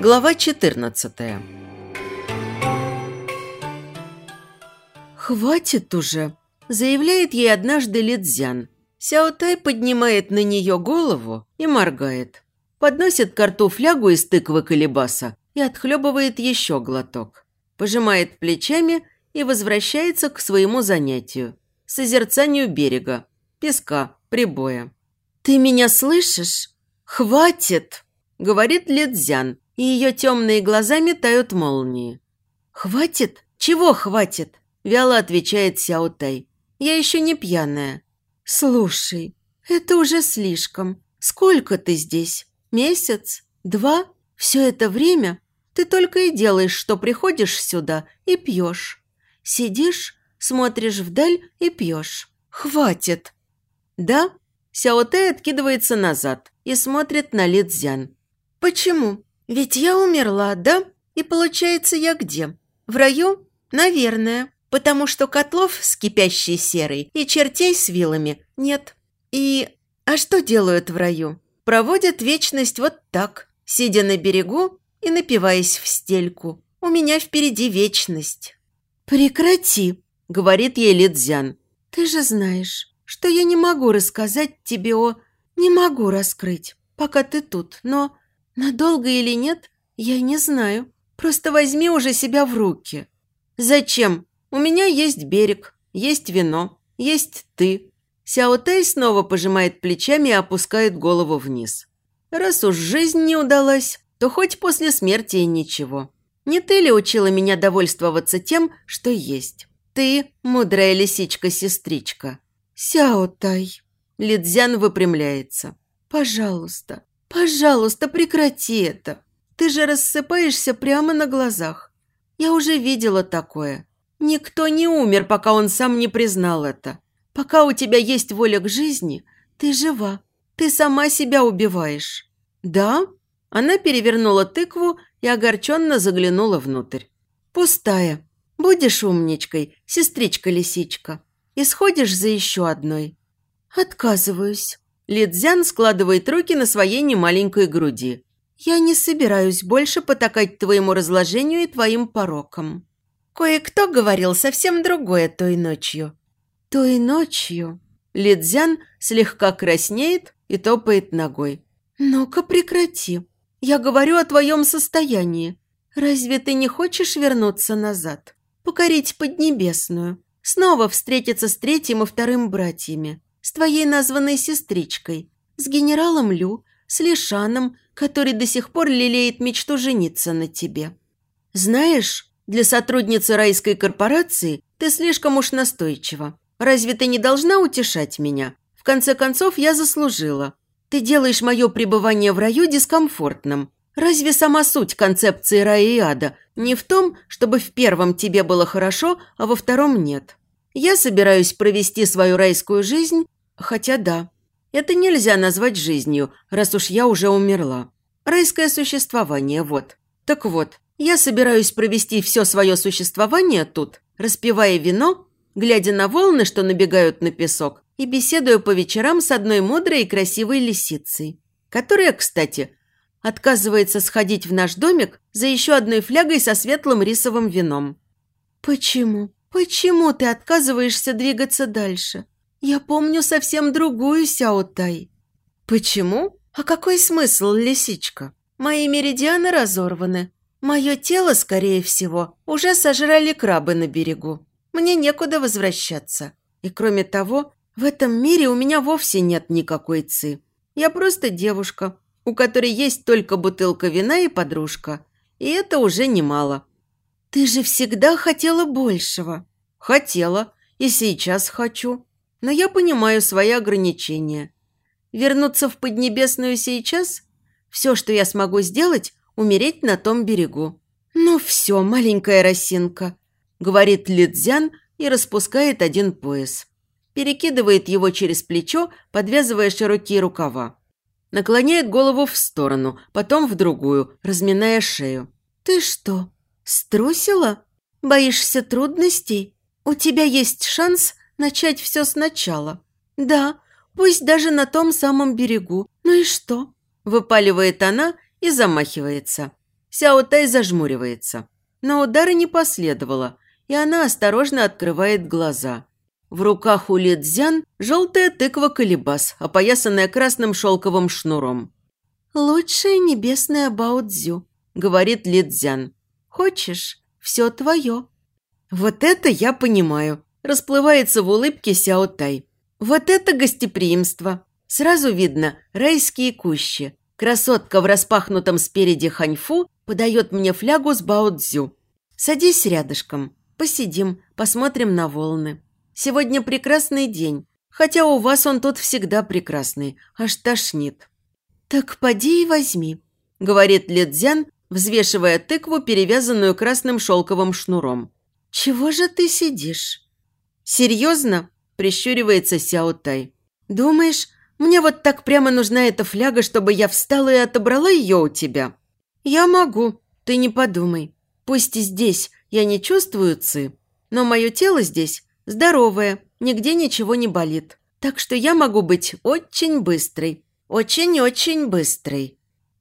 Глава 14 «Хватит уже!» – заявляет ей однажды Лидзян. Сяотай поднимает на нее голову и моргает. Подносит к рту флягу из тыквы колебаса и отхлебывает еще глоток. Пожимает плечами и возвращается к своему занятию – созерцанию берега, песка, прибоя. «Ты меня слышишь? Хватит!» – говорит Лидзян, и ее темные глаза метают молнии. «Хватит? Чего хватит?» – вяло отвечает Сяотай. «Я еще не пьяная». «Слушай, это уже слишком. Сколько ты здесь? Месяц? Два? Все это время ты только и делаешь, что приходишь сюда и пьешь. Сидишь, смотришь вдаль и пьешь. Хватит!» «Да?» Сяотай откидывается назад и смотрит на Лидзян. «Почему?» Ведь я умерла, да? И получается, я где? В раю? Наверное. Потому что котлов с кипящей серой и чертей с вилами нет. И... А что делают в раю? Проводят вечность вот так, сидя на берегу и напиваясь в стельку. У меня впереди вечность. «Прекрати», — говорит ей Лидзян. «Ты же знаешь, что я не могу рассказать тебе о... Не могу раскрыть, пока ты тут, но Надолго или нет, я не знаю. Просто возьми уже себя в руки. Зачем? У меня есть берег, есть вино, есть ты. Сяо Тай снова пожимает плечами и опускает голову вниз. Раз уж жизнь не удалась, то хоть после смерти и ничего. Не ты ли учила меня довольствоваться тем, что есть? Ты, мудрая лисичка-сестричка. Сяо Тай. Лидзян выпрямляется. Пожалуйста, «Пожалуйста, прекрати это. Ты же рассыпаешься прямо на глазах. Я уже видела такое. Никто не умер, пока он сам не признал это. Пока у тебя есть воля к жизни, ты жива. Ты сама себя убиваешь». «Да?» Она перевернула тыкву и огорченно заглянула внутрь. «Пустая. Будешь умничкой, сестричка-лисичка. И сходишь за еще одной». «Отказываюсь». Лидзян складывает руки на своей немаленькой груди. «Я не собираюсь больше потакать твоему разложению и твоим порокам». Кое-кто говорил совсем другое той ночью. «Той ночью?» Лидзян слегка краснеет и топает ногой. «Ну-ка прекрати. Я говорю о твоем состоянии. Разве ты не хочешь вернуться назад? Покорить Поднебесную? Снова встретиться с третьим и вторым братьями? С твоей названной сестричкой, с генералом Лю, с Лишаном, который до сих пор лелеет мечту жениться на тебе. Знаешь, для сотрудницы райской корпорации ты слишком уж настойчива. Разве ты не должна утешать меня? В конце концов, я заслужила. Ты делаешь мое пребывание в раю дискомфортным. Разве сама суть концепции рая и ада не в том, чтобы в первом тебе было хорошо, а во втором нет? Я собираюсь провести свою райскую жизнь, хотя да, это нельзя назвать жизнью, раз уж я уже умерла. Райское существование, вот. Так вот, я собираюсь провести все свое существование тут, распивая вино, глядя на волны, что набегают на песок, и беседуя по вечерам с одной мудрой и красивой лисицей, которая, кстати, отказывается сходить в наш домик за еще одной флягой со светлым рисовым вином. «Почему?» «Почему ты отказываешься двигаться дальше? Я помню совсем другую Сяотай». «Почему? А какой смысл, лисичка? Мои меридианы разорваны. Мое тело, скорее всего, уже сожрали крабы на берегу. Мне некуда возвращаться. И кроме того, в этом мире у меня вовсе нет никакой ци. Я просто девушка, у которой есть только бутылка вина и подружка. И это уже немало. «Ты же всегда хотела большего». «Хотела. И сейчас хочу. Но я понимаю свои ограничения. Вернуться в Поднебесную сейчас? Все, что я смогу сделать, умереть на том берегу». «Ну все, маленькая росинка», – говорит Лидзян и распускает один пояс. Перекидывает его через плечо, подвязывая широкие рукава. Наклоняет голову в сторону, потом в другую, разминая шею. «Ты что, «Струсила? Боишься трудностей? У тебя есть шанс начать все сначала. Да, пусть даже на том самом берегу. Ну и что?» Выпаливает она и замахивается. Сяо Тай зажмуривается. Но удара не последовало, и она осторожно открывает глаза. В руках у Ли Цзян желтая тыква-колебас, опоясанная красным шелковым шнуром. «Лучшая небесная Бао-Дзю», – говорит Ли Цзян. «Хочешь? Все твое». «Вот это я понимаю», – расплывается в улыбке Сяо Тай. «Вот это гостеприимство. Сразу видно райские кущи. Красотка в распахнутом спереди ханьфу подает мне флягу с Бао-Дзю. Садись рядышком, посидим, посмотрим на волны. Сегодня прекрасный день, хотя у вас он тут всегда прекрасный, аж тошнит». «Так поди и возьми», – говорит Ледзян, взвешивая тыкву, перевязанную красным шелковым шнуром. «Чего же ты сидишь?» «Серьезно?» – прищуривается Сяо Тай. «Думаешь, мне вот так прямо нужна эта фляга, чтобы я встала и отобрала ее у тебя?» «Я могу, ты не подумай. Пусть и здесь я не чувствую ци, но мое тело здесь здоровое, нигде ничего не болит. Так что я могу быть очень быстрой, очень-очень быстрой.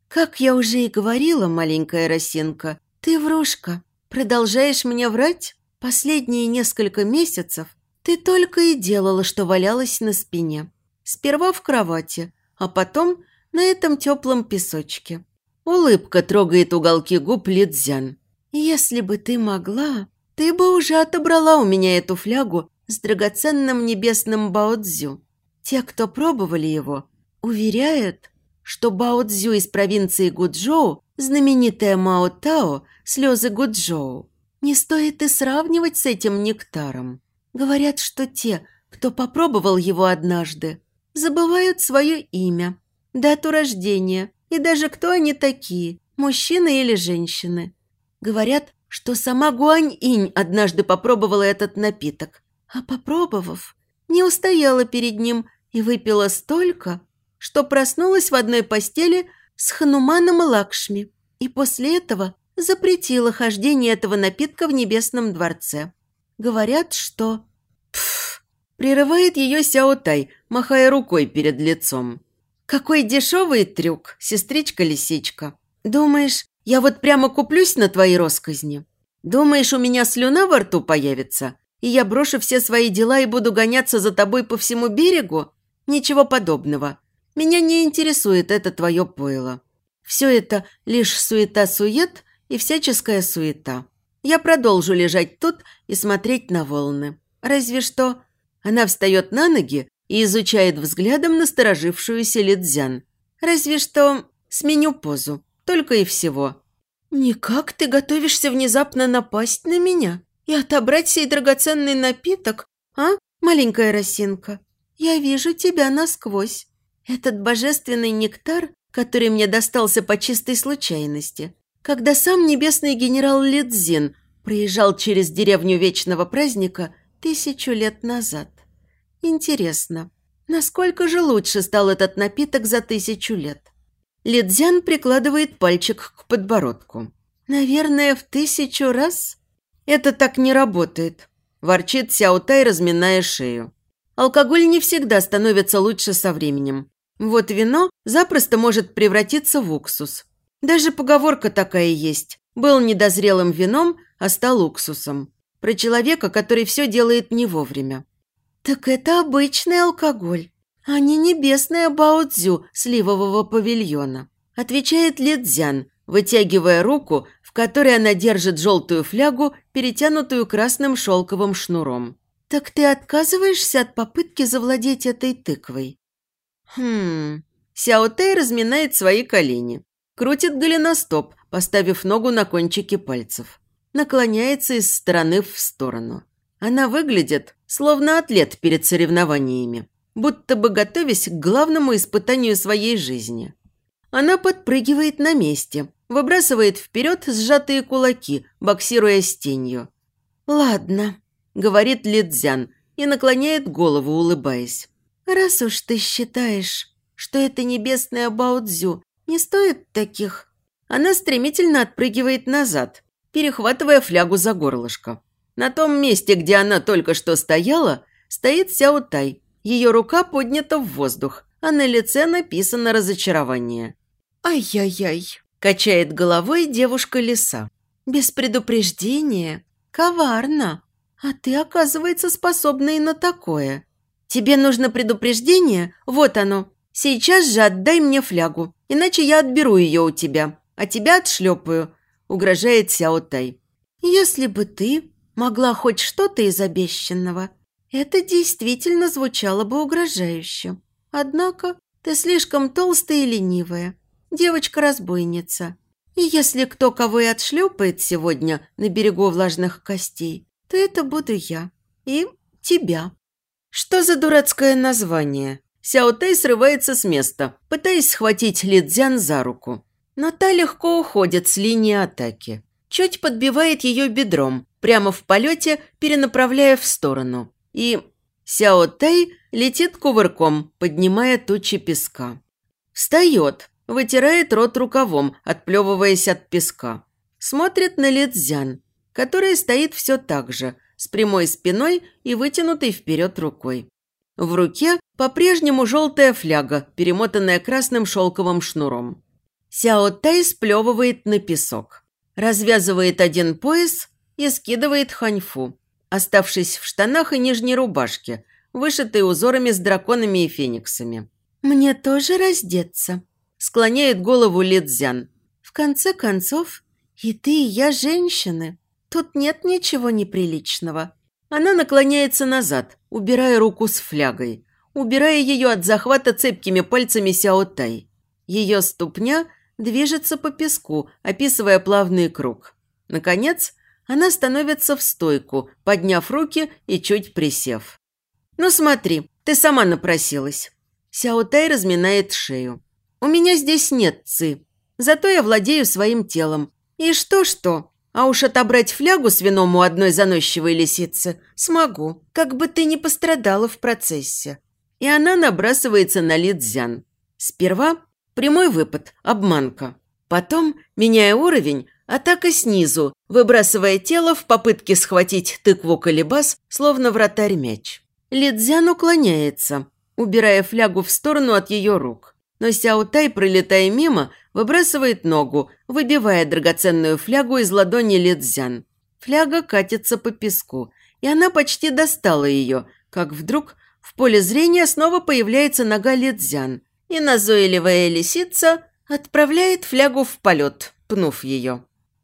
Как я уже и говорила, маленькая росинка, ты врушка. Продолжаешь мне врать? Последние несколько месяцев ты только и делала, что валялась на спине. Сперва в кровати, а потом на этом теплом песочке. Улыбка трогает уголки губ Лидзян. Если бы ты могла, ты бы уже отобрала у меня эту флягу с драгоценным небесным Баодзю. Те, кто пробовали его, уверяют, что Баодзю из провинции Гуджоу, знаменитая Мао Тао, слезы Гуджоу, не стоит и сравнивать с этим нектаром. Говорят, что те, кто попробовал его однажды, забывают свое имя, дату рождения и даже кто они такие, мужчины или женщины. Говорят, что сама Гуань-инь однажды попробовала этот напиток, а попробовав, не устояла перед ним и выпила столько, что проснулась в одной постели с Хануманом Лакшми и после этого запретила хождение этого напитка в Небесном дворце. Говорят, что... Пф, прерывает ее Сяо Тай, махая рукой перед лицом. Какой дешевый трюк, сестричка-лисичка. Думаешь, я вот прямо куплюсь на твои росказни? Думаешь, у меня слюна во рту появится, и я брошу все свои дела и буду гоняться за тобой по всему берегу? Ничего подобного. Меня не интересует это твое пойло. Все это лишь суета-сует и всяческая суета. Я продолжу лежать тут и смотреть на волны. Разве что... Она встает на ноги и изучает взглядом насторожившуюся Лидзян. Разве что сменю позу, только и всего. «Никак ты готовишься внезапно напасть на меня и отобрать сей драгоценный напиток, а, маленькая росинка? Я вижу тебя насквозь. Этот божественный нектар, который мне достался по чистой случайности, когда сам небесный генерал Лидзин проезжал через деревню Вечного Праздника тысячу лет назад. Интересно, насколько же лучше стал этот напиток за тысячу лет? Лидзян прикладывает пальчик к подбородку. «Наверное, в тысячу раз?» «Это так не работает», – ворчит Сяотай, разминая шею. «Алкоголь не всегда становится лучше со временем. Вот вино запросто может превратиться в уксус. Даже поговорка такая есть. Был недозрелым вином, а стал уксусом. Про человека, который все делает не вовремя. «Так это обычный алкоголь», а не небесная Баоцзю сливового павильона», отвечает Лидзян, вытягивая руку, в которой она держит желтую флягу, перетянутую красным шелковым шнуром. «Так ты отказываешься от попытки завладеть этой тыквой?» «Хм...» Сяо Тэй разминает свои колени. Крутит голеностоп, поставив ногу на кончики пальцев. Наклоняется из стороны в сторону. Она выглядит, словно атлет перед соревнованиями будто бы готовясь к главному испытанию своей жизни. Она подпрыгивает на месте, выбрасывает вперед сжатые кулаки, боксируя с тенью. «Ладно», – говорит Лидзян и наклоняет голову, улыбаясь. «Раз уж ты считаешь, что это небесная Баудзю не стоит таких...» Она стремительно отпрыгивает назад, перехватывая флягу за горлышко. На том месте, где она только что стояла, стоит Сяо Тай ее рука поднята в воздух, а на лице написано разочарование. «Ай-яй-яй!» – качает головой девушка-лиса. «Без предупреждения? Коварно. А ты, оказывается, способна и на такое. Тебе нужно предупреждение? Вот оно. Сейчас же отдай мне флягу, иначе я отберу ее у тебя, а тебя отшлепаю», – угрожает Сяо Тай. «Если бы ты могла хоть что-то из обещанного, это действительно звучало бы угрожающе. Однако ты слишком толстая и ленивая, девочка-разбойница. И если кто кого и отшлепает сегодня на берегу влажных костей, то это буду я. И тебя. Что за дурацкое название? Сяо Тай срывается с места, пытаясь схватить Лидзян за руку. Но та легко уходит с линии атаки. Чуть подбивает ее бедром, прямо в полете перенаправляя в сторону. И Сяо Тай летит кувырком, поднимая тучи песка. Встает, вытирает рот рукавом, отплевываясь от песка. Смотрит на Лидзян, которая стоит все так же, с прямой спиной и вытянутой вперед рукой. В руке по-прежнему желтая фляга, перемотанная красным шелковым шнуром. Сяо Тай сплевывает на песок, развязывает один пояс и скидывает ханьфу, оставшись в штанах и нижней рубашке, вышитой узорами с драконами и фениксами. «Мне тоже раздеться», – склоняет голову Лидзян. «В конце концов, и ты, и я женщины. Тут нет ничего неприличного». Она наклоняется назад, убирая руку с флягой, убирая ее от захвата цепкими пальцами Сяотай. Ее ступня движется по песку, описывая плавный круг. Наконец, она становится в стойку, подняв руки и чуть присев. «Ну смотри, ты сама напросилась». Сяо Тай разминает шею. «У меня здесь нет ци, зато я владею своим телом. И что-что, а уж отобрать флягу с вином у одной заносчивой лисицы смогу, как бы ты ни пострадала в процессе». И она набрасывается на Лидзян. Сперва прямой выпад, обманка. Потом, меняя уровень, Атака снизу, выбрасывая тело в попытке схватить тыкву колебас, словно вратарь мяч. Лидзян уклоняется, убирая флягу в сторону от ее рук. Но Сяотай, пролетая мимо, выбрасывает ногу, выбивая драгоценную флягу из ладони Лидзян. Фляга катится по песку, и она почти достала ее, как вдруг в поле зрения снова появляется нога Лидзян, и назойливая лисица отправляет флягу в полет, пнув ее.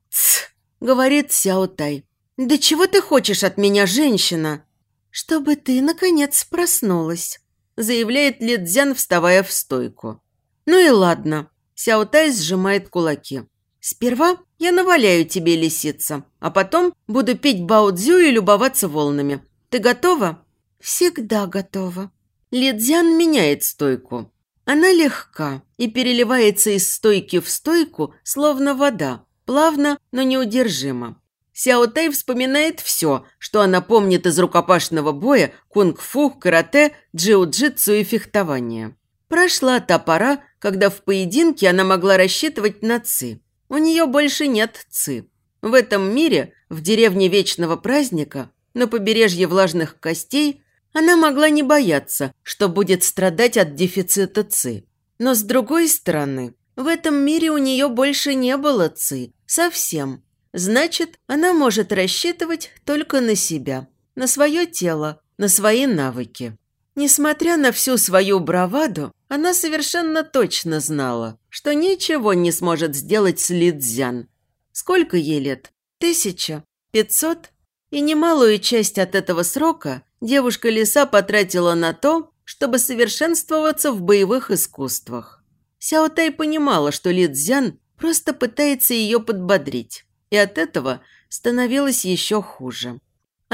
«Тсс!» – говорит Сяо Тай. «Да чего ты хочешь от меня, женщина?» «Чтобы ты, наконец, проснулась», – заявляет Лидзян, вставая в стойку. «Ну и ладно». Сяо Тай сжимает кулаки. «Сперва я наваляю тебе, лисица, а потом буду пить баудзю и любоваться волнами. Ты готова?» «Всегда готова». Лидзян меняет стойку. Она легка и переливается из стойки в стойку, словно вода, Плавно, но неудержимо. Сяо Тай вспоминает все, что она помнит из рукопашного боя, кунг-фу, карате, джиу-джитсу и фехтования. Прошла та пора, когда в поединке она могла рассчитывать на ци. У нее больше нет ци. В этом мире, в деревне Вечного Праздника, на побережье влажных костей, она могла не бояться, что будет страдать от дефицита ци. Но с другой стороны, в этом мире у нее больше не было ци. Совсем. Значит, она может рассчитывать только на себя, на свое тело, на свои навыки. Несмотря на всю свою браваду, она совершенно точно знала, что ничего не сможет сделать с Лидзян. Сколько ей лет? Тысяча? Пятьсот? И немалую часть от этого срока девушка-лиса потратила на то, чтобы совершенствоваться в боевых искусствах. Сяо Тай понимала, что Ли Цзян просто пытается ее подбодрить, и от этого становилось еще хуже.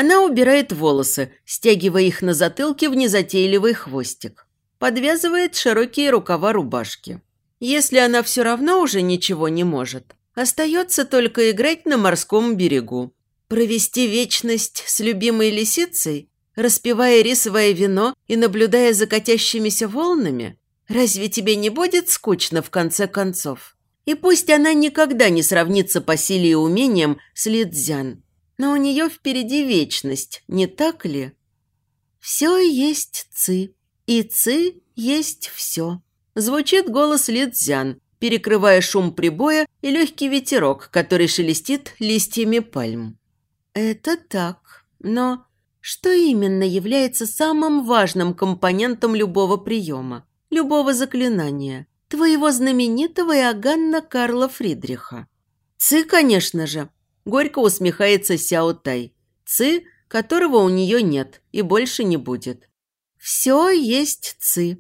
Она убирает волосы, стягивая их на затылке в незатейливый хвостик. Подвязывает широкие рукава рубашки. Если она все равно уже ничего не может, остается только играть на морском берегу. Провести вечность с любимой лисицей, распивая рисовое вино и наблюдая за катящимися волнами – Разве тебе не будет скучно в конце концов? И пусть она никогда не сравнится по силе и умениям с Лидзян, но у нее впереди вечность, не так ли? «Все есть Ци, и Ци есть все», – звучит голос Лидзян, перекрывая шум прибоя и легкий ветерок, который шелестит листьями пальм. Это так, но что именно является самым важным компонентом любого приема, любого заклинания, твоего знаменитого Иоганна Карла Фридриха? Ци, конечно же. Горько усмехается Сяо Тай. Ци, которого у нее нет и больше не будет. Все есть ци.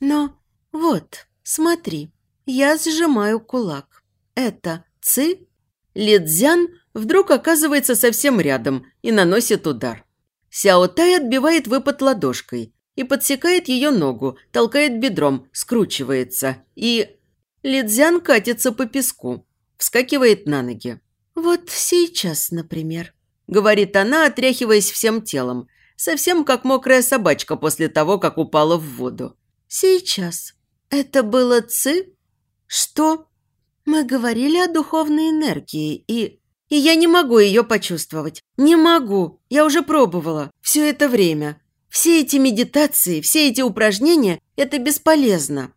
Но вот, смотри, я сжимаю кулак. Это ци? Лидзян вдруг оказывается совсем рядом и наносит удар. Сяо Тай отбивает выпад ладошкой и подсекает ее ногу, толкает бедром, скручивается и... Лидзян катится по песку, вскакивает на ноги. «Вот сейчас, например», – говорит она, отряхиваясь всем телом, совсем как мокрая собачка после того, как упала в воду. «Сейчас. Это было ци?» «Что?» «Мы говорили о духовной энергии, и...» «И я не могу ее почувствовать. Не могу. Я уже пробовала. Все это время. Все эти медитации, все эти упражнения – это бесполезно».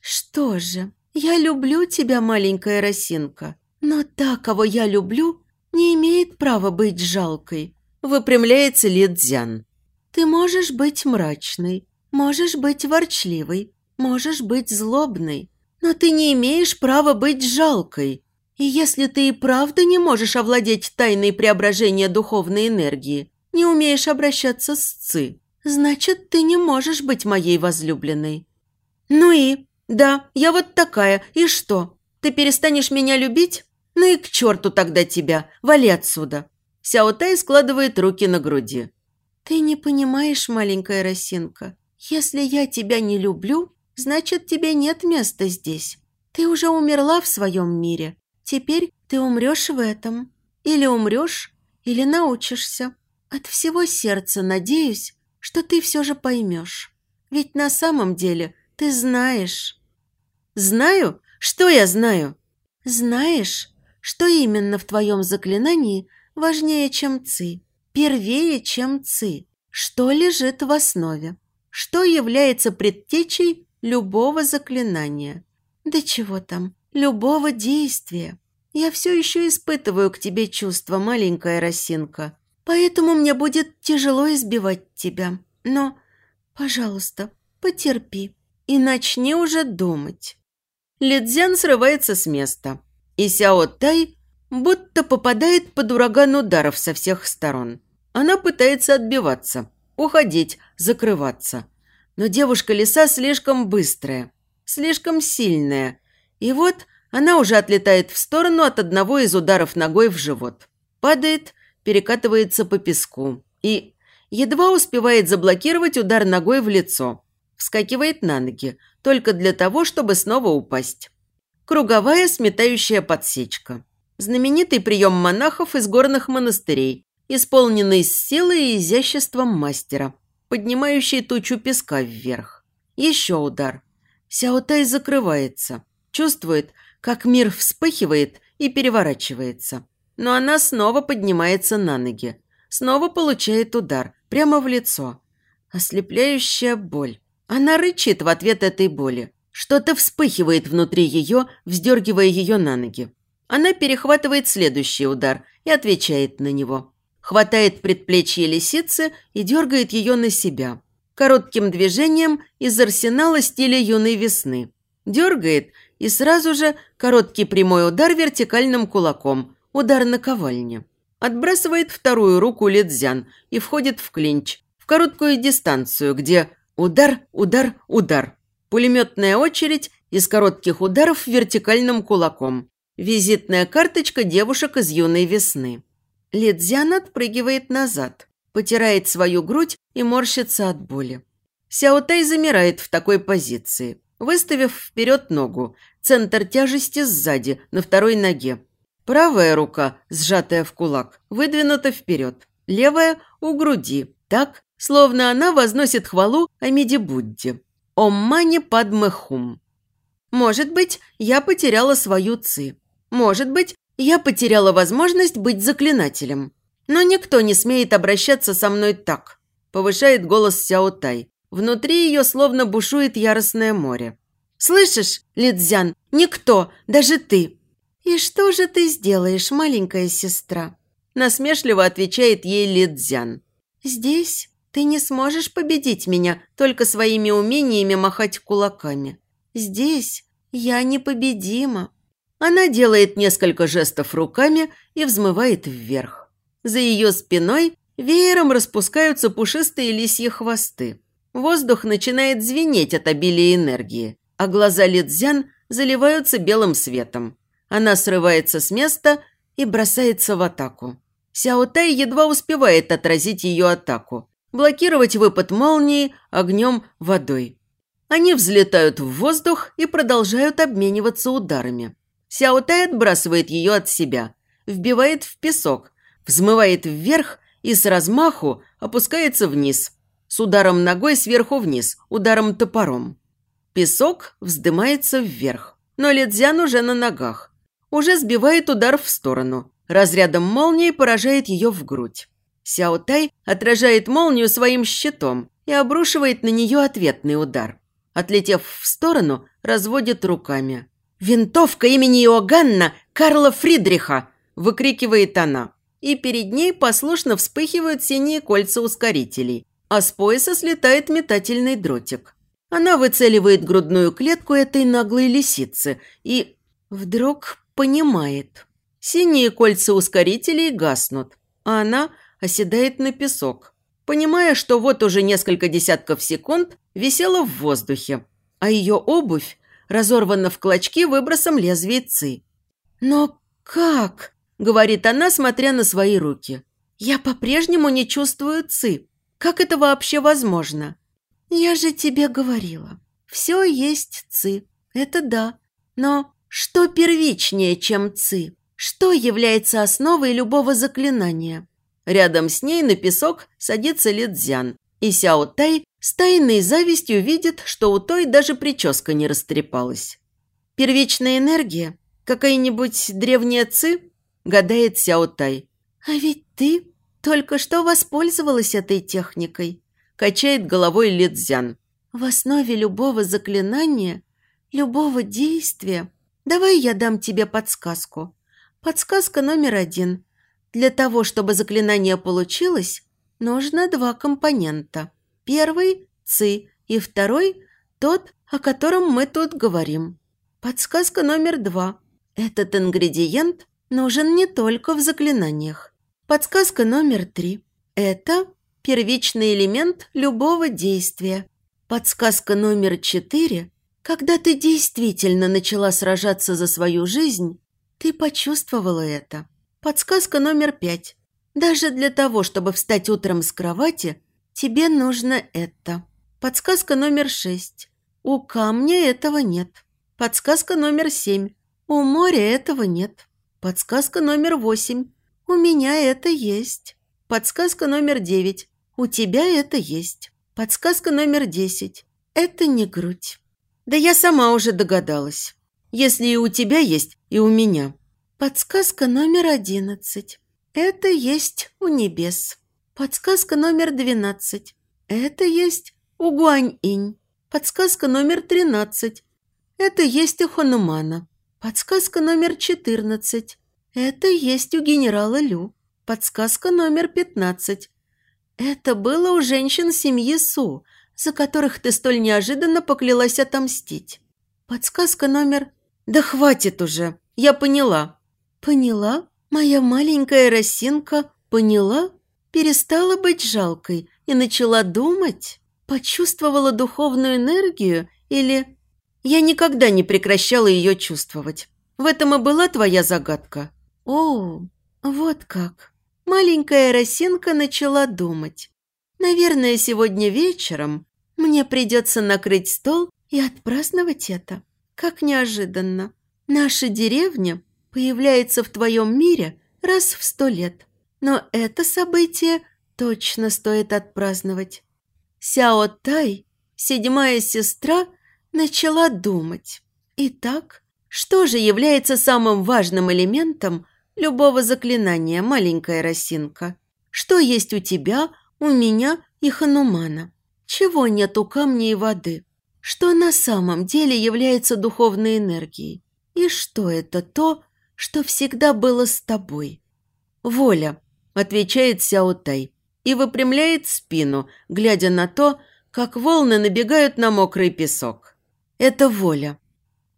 «Что же, я люблю тебя, маленькая росинка, но та, кого я люблю, не имеет права быть жалкой», – выпрямляется Лидзян. «Ты можешь быть мрачной, можешь быть ворчливой, можешь быть злобной, но ты не имеешь права быть жалкой. И если ты и правда не можешь овладеть тайной преображения духовной энергии, не умеешь обращаться с Ци, значит, ты не можешь быть моей возлюбленной. Ну и? Да, я вот такая, и что? Ты перестанешь меня любить? Ну и к черту тогда тебя, вали отсюда. Сяо Тай складывает руки на груди. Ты не понимаешь, маленькая росинка, если я тебя не люблю, Значит, тебе нет места здесь. Ты уже умерла в своем мире. Теперь ты умрешь в этом. Или умрешь, или научишься. От всего сердца надеюсь, что ты все же поймешь. Ведь на самом деле ты знаешь. Знаю? Что я знаю? Знаешь, что именно в твоем заклинании важнее, чем ци, первее, чем ци, что лежит в основе, что является предтечей любого заклинания. Да чего там, любого действия. Я все еще испытываю к тебе чувства, маленькая росинка. Поэтому мне будет тяжело избивать тебя. Но, пожалуйста, потерпи и начни уже думать. Лидзян срывается с места, и Сяо Тай будто попадает под ураган ударов со всех сторон. Она пытается отбиваться, уходить, закрываться – но девушка-лиса слишком быстрая, слишком сильная. И вот она уже отлетает в сторону от одного из ударов ногой в живот. Падает, перекатывается по песку и едва успевает заблокировать удар ногой в лицо. Вскакивает на ноги, только для того, чтобы снова упасть. Круговая сметающая подсечка. Знаменитый прием монахов из горных монастырей, исполненный с силой и изяществом мастера – поднимающий тучу песка вверх. Еще удар. Сяотай закрывается. Чувствует, как мир вспыхивает и переворачивается. Но она снова поднимается на ноги. Снова получает удар. Прямо в лицо. Ослепляющая боль. Она рычит в ответ этой боли. Что-то вспыхивает внутри ее, вздергивая ее на ноги. Она перехватывает следующий удар и отвечает на него хватает предплечье лисицы и дергает ее на себя. Коротким движением из арсенала стиля юной весны. Дергает и сразу же короткий прямой удар вертикальным кулаком, удар на ковальне. Отбрасывает вторую руку Лидзян и входит в клинч, в короткую дистанцию, где удар, удар, удар. Пулеметная очередь из коротких ударов вертикальным кулаком. Визитная карточка девушек из юной весны. Лидзян отпрыгивает назад, потирает свою грудь и морщится от боли. Сяотай замирает в такой позиции, выставив вперед ногу, центр тяжести сзади, на второй ноге. Правая рука, сжатая в кулак, выдвинута вперед, левая – у груди, так, словно она возносит хвалу Амиди Будде. Ом мани падме хум. Может быть, я потеряла свою ци. Может быть, я потеряла возможность быть заклинателем. Но никто не смеет обращаться со мной так. Повышает голос Сяо Тай. Внутри ее словно бушует яростное море. «Слышишь, Лидзян, Никто, даже ты. И что же ты сделаешь, маленькая сестра? Насмешливо отвечает ей Лидзян. Здесь ты не сможешь победить меня только своими умениями махать кулаками. Здесь я непобедима. Она делает несколько жестов руками и взмывает вверх. За ее спиной веером распускаются пушистые лисьи хвосты. Воздух начинает звенеть от обилия энергии, а глаза Лидзян заливаются белым светом. Она срывается с места и бросается в атаку. Сяо Тай едва успевает отразить ее атаку, блокировать выпад молнии огнем водой. Они взлетают в воздух и продолжают обмениваться ударами. Сяо Тай отбрасывает ее от себя, вбивает в песок, взмывает вверх и с размаху опускается вниз, с ударом ногой сверху вниз, ударом топором. Песок вздымается вверх, но Лидзян уже на ногах. Уже сбивает удар в сторону. Разрядом молнии поражает ее в грудь. Сяо Тай отражает молнию своим щитом и обрушивает на нее ответный удар. Отлетев в сторону, разводит руками. «Винтовка имени Иоганна Карла Фридриха!» – выкрикивает она. И перед ней послушно вспыхивают синие кольца ускорителей, а с пояса слетает метательный дротик. Она выцеливает грудную клетку этой наглой лисицы и вдруг понимает. Синие кольца ускорителей гаснут, а она оседает на песок, понимая, что вот уже несколько десятков секунд висела в воздухе, а ее обувь разорвана в клочки выбросом лезвия ци. «Но как?» – говорит она, смотря на свои руки. «Я по-прежнему не чувствую ци. Как это вообще возможно?» «Я же тебе говорила. Все есть ци. Это да. Но что первичнее, чем ци? Что является основой любого заклинания?» Рядом с ней на песок садится Лидзян, и Сяо Тай с тайной завистью видит, что у той даже прическа не растрепалась. «Первичная энергия? Какая-нибудь древняя ци?» – гадает Сяо Тай. «А ведь ты только что воспользовалась этой техникой», – качает головой Лидзян. «В основе любого заклинания, любого действия. Давай я дам тебе подсказку. Подсказка номер один. Для того, чтобы заклинание получилось, нужно два компонента. Первый – ци, и второй – тот, о котором мы тут говорим. Подсказка номер два. Этот ингредиент нужен не только в заклинаниях. Подсказка номер три. Это первичный элемент любого действия. Подсказка номер четыре. Когда ты действительно начала сражаться за свою жизнь, ты почувствовала это. Подсказка номер пять. Даже для того, чтобы встать утром с кровати, Тебе нужно это. Подсказка номер шесть. У камня этого нет. Подсказка номер семь. У моря этого нет. Подсказка номер восемь. У меня это есть. Подсказка номер девять. У тебя это есть. Подсказка номер десять. Это не грудь. Да я сама уже догадалась. Если и у тебя есть, и у меня. Подсказка номер одиннадцать. Это есть у небес. Подсказка номер 12. Это есть у Гуань-инь. Подсказка номер 13. Это есть у Ханумана. Подсказка номер 14. Это есть у генерала Лю. Подсказка номер 15. Это было у женщин семьи Су, за которых ты столь неожиданно поклялась отомстить. Подсказка номер... Да хватит уже, я поняла. Поняла? Моя маленькая росинка поняла? перестала быть жалкой и начала думать, почувствовала духовную энергию или... Я никогда не прекращала ее чувствовать. В этом и была твоя загадка. О, вот как. Маленькая росинка начала думать. Наверное, сегодня вечером мне придется накрыть стол и отпраздновать это. Как неожиданно. Наша деревня появляется в твоем мире раз в сто лет но это событие точно стоит отпраздновать. Сяо Тай, седьмая сестра, начала думать. Итак, что же является самым важным элементом любого заклинания, маленькая росинка? Что есть у тебя, у меня и Ханумана? Чего нет у камня и воды? Что на самом деле является духовной энергией? И что это то, что всегда было с тобой? Воля, отвечает Сяотай и выпрямляет спину, глядя на то, как волны набегают на мокрый песок. Это воля.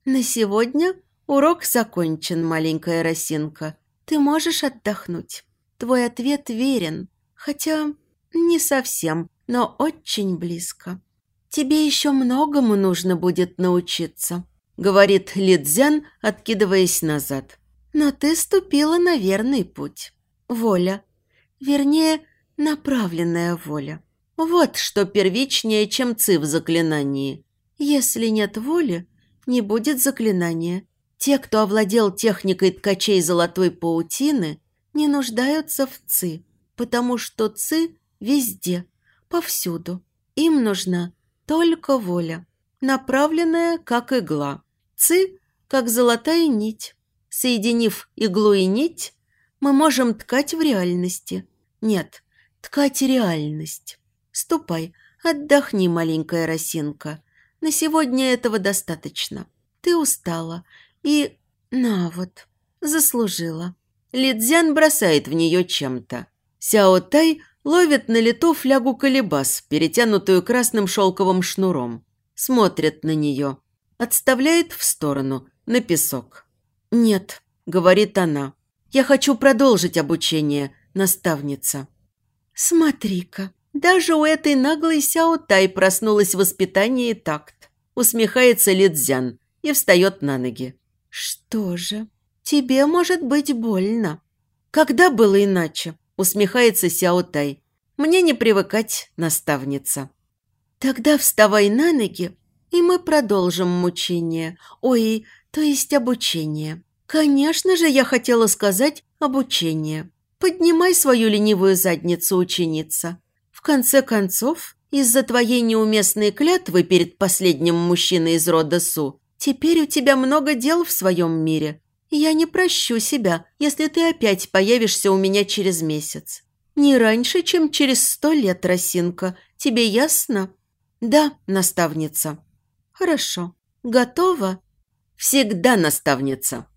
На сегодня урок закончен, маленькая росинка. Ты можешь отдохнуть. Твой ответ верен, хотя не совсем, но очень близко. Тебе еще многому нужно будет научиться, говорит Лидзян, откидываясь назад. Но ты ступила на верный путь. Воля. Вернее, направленная воля. Вот что первичнее, чем ци в заклинании. Если нет воли, не будет заклинания. Те, кто овладел техникой ткачей золотой паутины, не нуждаются в ци, потому что ци везде, повсюду. Им нужна только воля, направленная, как игла. Ци, как золотая нить. Соединив иглу и нить, мы можем ткать в реальности. Нет, ткать реальность. Ступай, отдохни, маленькая росинка. На сегодня этого достаточно. Ты устала и... На вот, заслужила. Лидзян бросает в нее чем-то. Сяо Тай ловит на лету флягу колебас, перетянутую красным шелковым шнуром. Смотрит на нее. Отставляет в сторону, на песок. «Нет», — говорит она, — «я хочу продолжить обучение, наставница». «Смотри-ка, даже у этой наглой Сяо Тай проснулось воспитание и такт. Усмехается Лидзян и встает на ноги. Что же, тебе может быть больно. Когда было иначе? Усмехается Сяо Тай. Мне не привыкать, наставница. Тогда вставай на ноги, и мы продолжим мучение. Ой, то есть обучение. Конечно же, я хотела сказать обучение. Поднимай свою ленивую задницу, ученица конце концов, из-за твоей неуместной клятвы перед последним мужчиной из рода Су, теперь у тебя много дел в своем мире. Я не прощу себя, если ты опять появишься у меня через месяц. Не раньше, чем через сто лет, Росинка. Тебе ясно? Да, наставница. Хорошо. Готова? Всегда наставница.